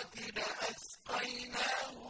الثمرات لأسقيناهم